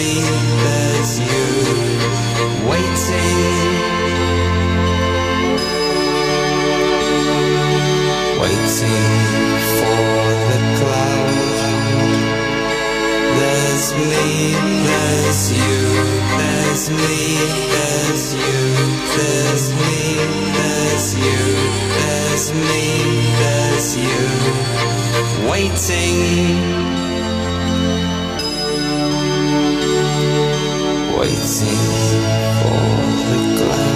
there's you waiting waiting for the cloud. There's me there's you there's me there's you there's me there's you. Waiting waiting for the glass.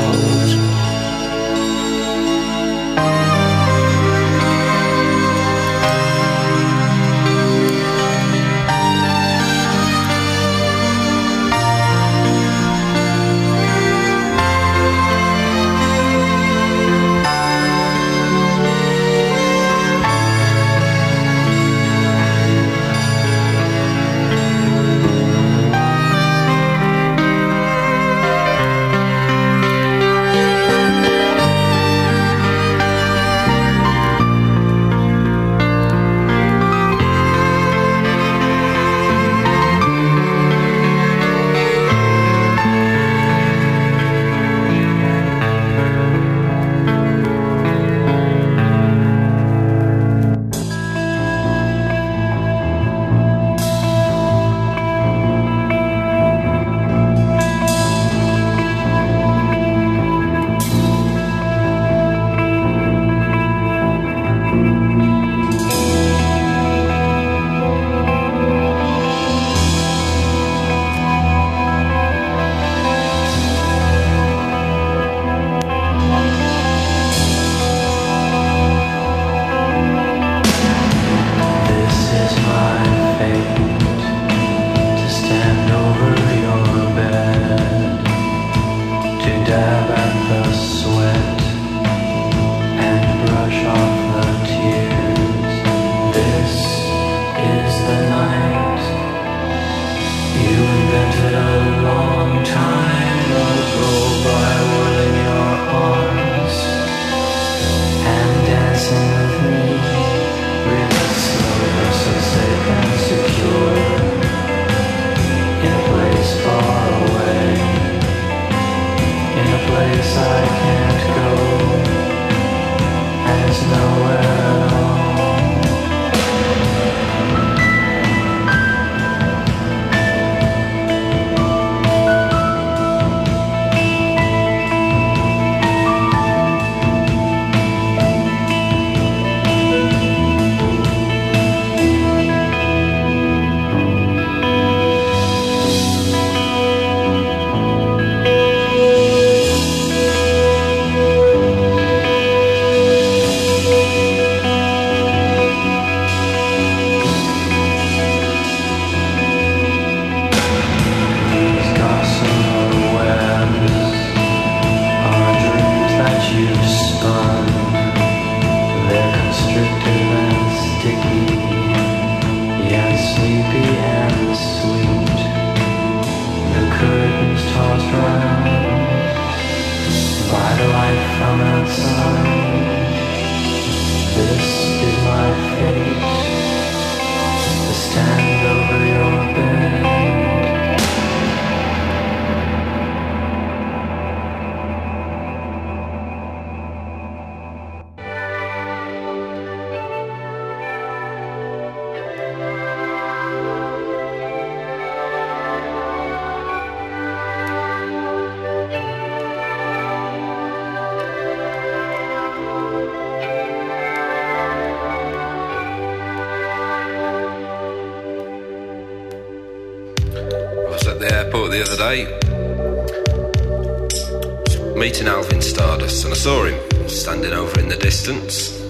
In the distance.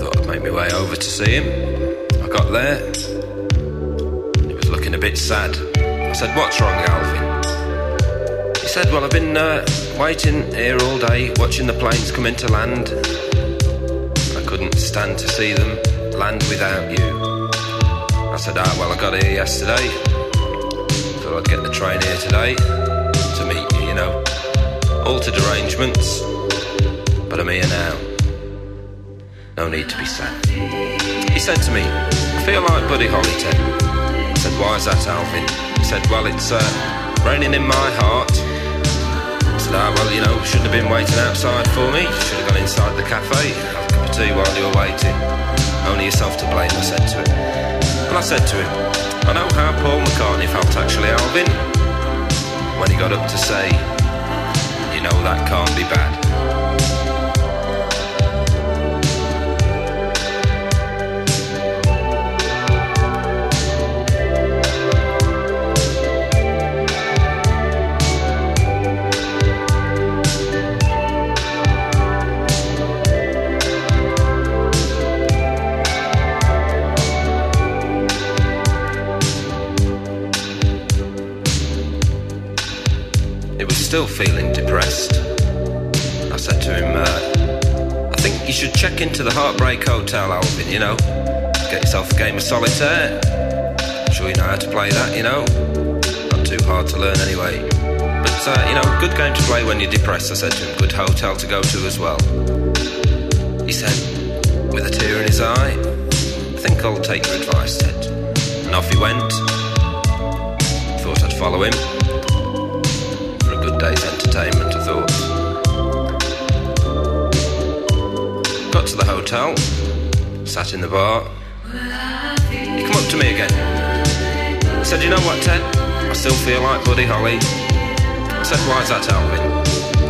Thought I'd make my way over to see him. I got there. He was looking a bit sad. I said, What's wrong, Alvin? He said, Well, I've been uh, waiting here all day, watching the planes come into land. I couldn't stand to see them land without you. I said, Ah, well, I got here yesterday. Thought I'd get the train here today to meet you, you know. Altered arrangements, I'm here now. No need to be sad. He said to me, I feel like Buddy Holly, Ted. I said, why is that, Alvin? He said, well, it's uh, raining in my heart. I said, ah, well, you know, shouldn't have been waiting outside for me. Should have gone inside the cafe, have a cup of tea while you were waiting. Only yourself to blame, I said to him. And I said to him, I know how Paul McCartney felt actually, Alvin, when he got up to say, you know that can't be bad. Still feeling depressed. I said to him, uh, I think you should check into the Heartbreak Hotel, Alvin, you know. Get yourself a game of solitaire. I'm sure you know how to play that, you know. Not too hard to learn anyway. But, uh, you know, good game to play when you're depressed, I said to him. Good hotel to go to as well. He said, with a tear in his eye, I think I'll take your advice, Ted. And off he went. Thought I'd follow him good day's entertainment, I thought. Got to the hotel, sat in the bar. He come up to me again. He said, You know what, Ted? I still feel like Buddy Holly. I said, Why's that, Alvin?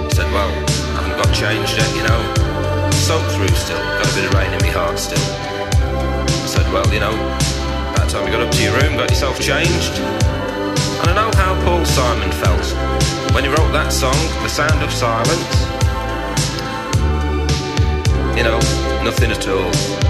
He said, Well, I haven't got changed yet, you know. Soaked through still, got a bit of rain in my heart still. I said, Well, you know, that time you got up to your room, got yourself changed. And I know how Paul Simon felt when he wrote that song, The Sound of Silence. You know, nothing at all.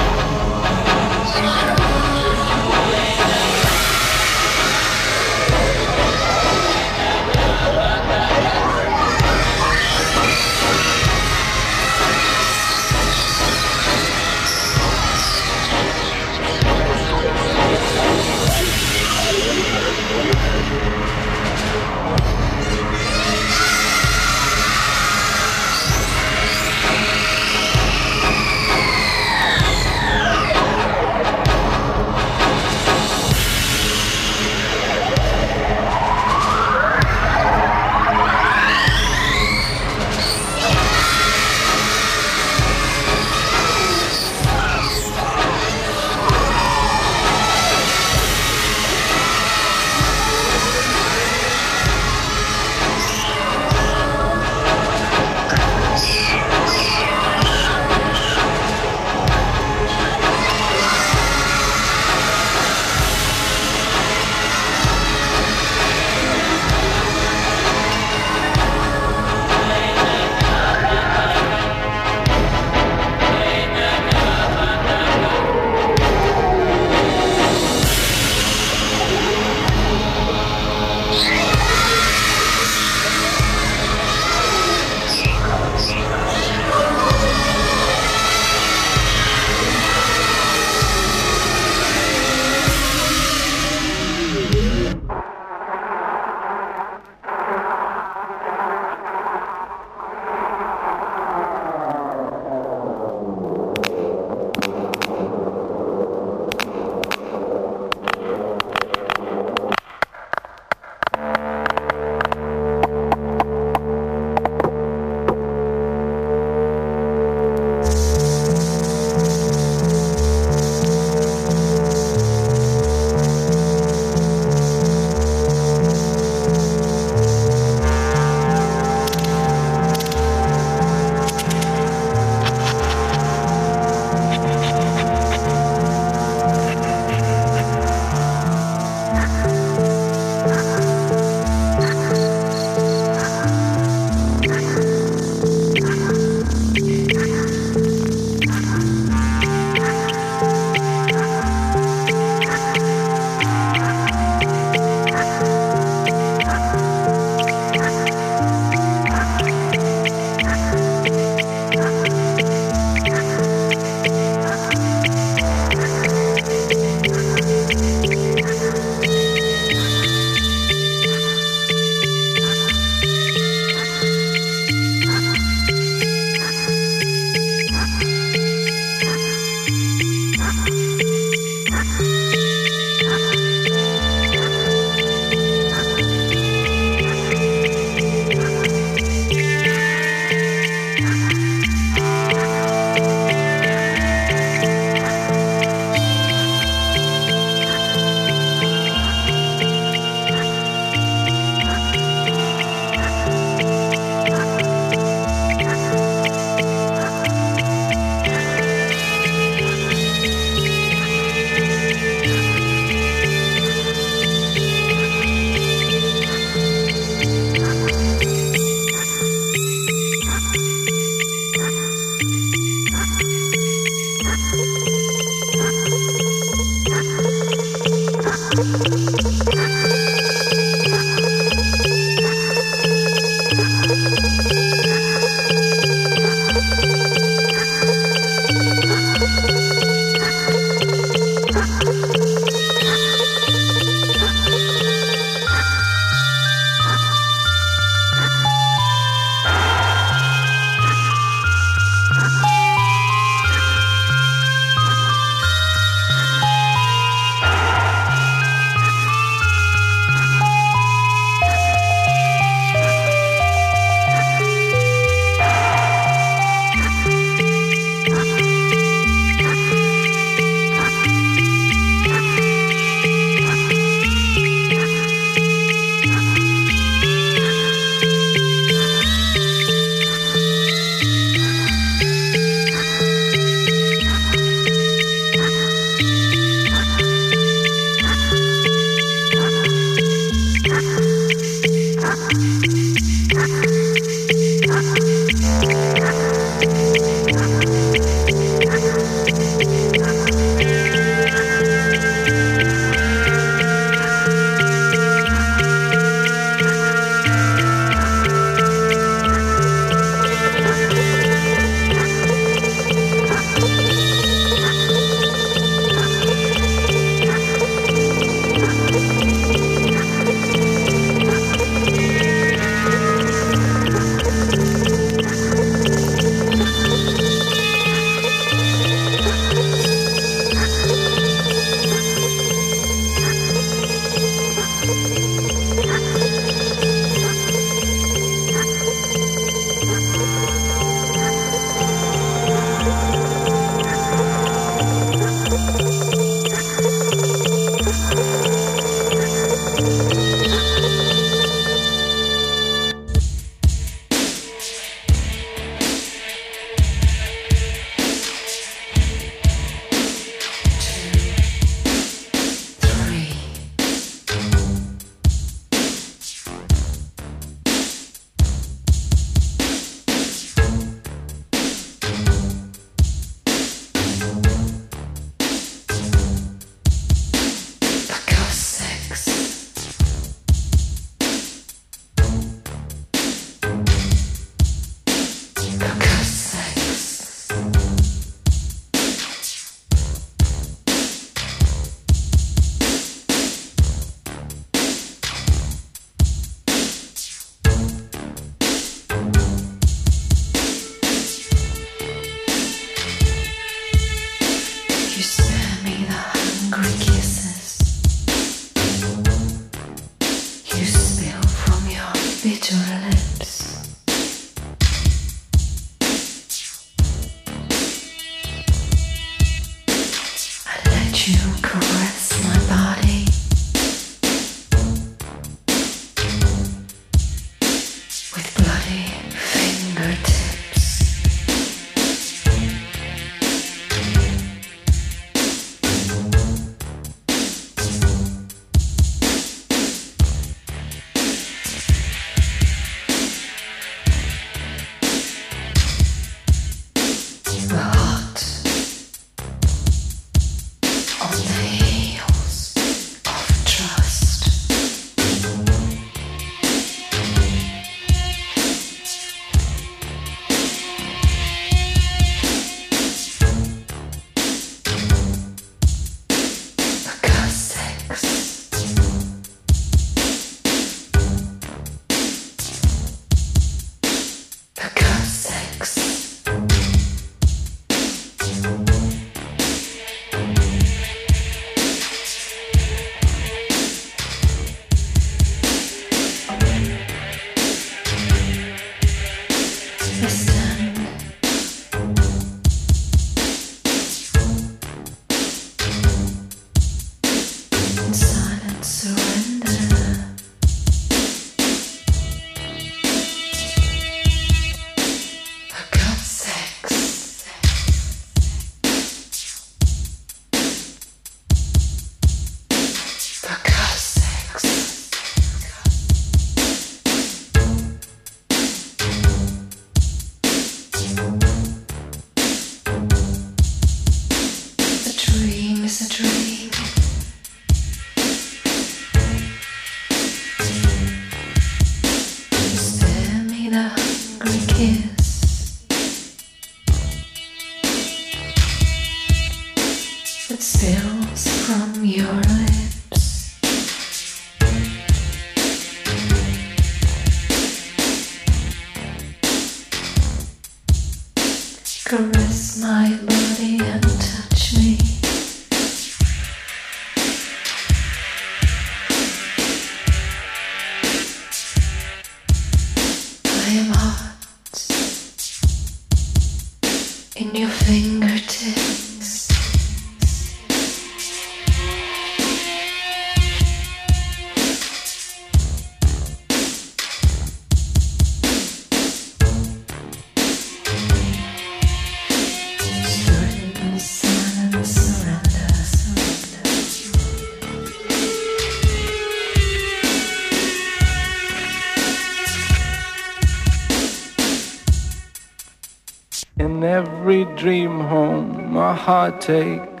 Heartache,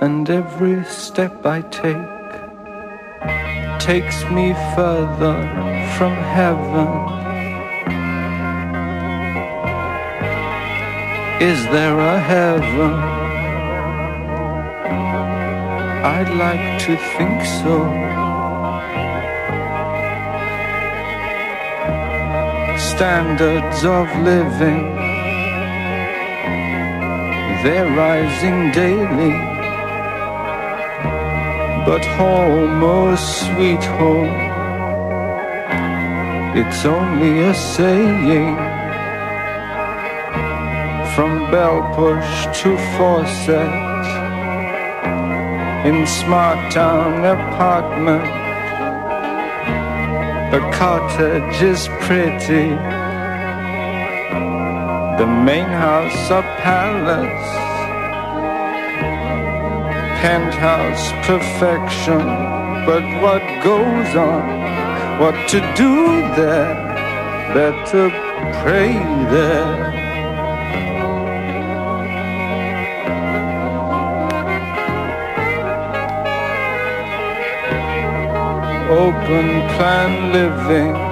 and every step I take takes me further from heaven. Is there a heaven? I'd like to think so. Standards of living they're rising daily. But home, oh sweet home, it's only a saying. From bell push to faucet, in smart town apartment, the cottage is pretty the main house a palace, penthouse perfection. But what goes on? What to do there? Better pray there. Open plan living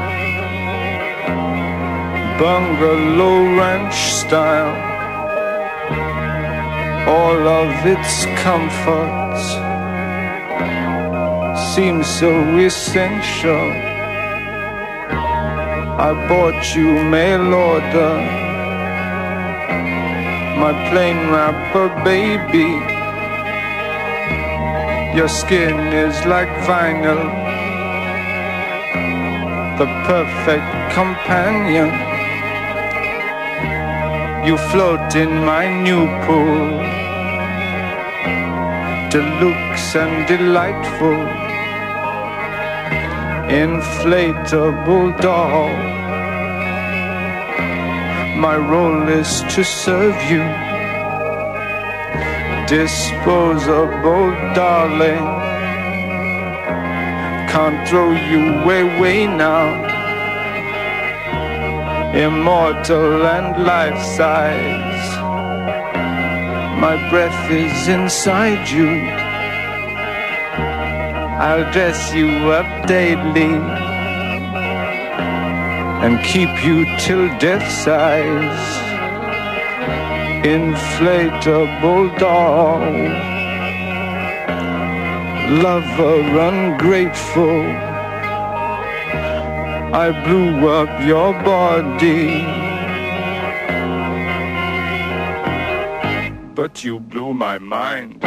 bungalow ranch style. All of its comforts seem so essential. I bought you mail order, my plain wrapper baby. Your skin is like vinyl, the perfect companion. You float in my new pool, deluxe and delightful, inflatable doll. My role is to serve you, disposable darling. Can't throw you away now immortal and life size. My breath is inside you. I'll dress you up daily and keep you till death sighs. Inflatable doll, lover ungrateful I blew up your body. But you blew my mind.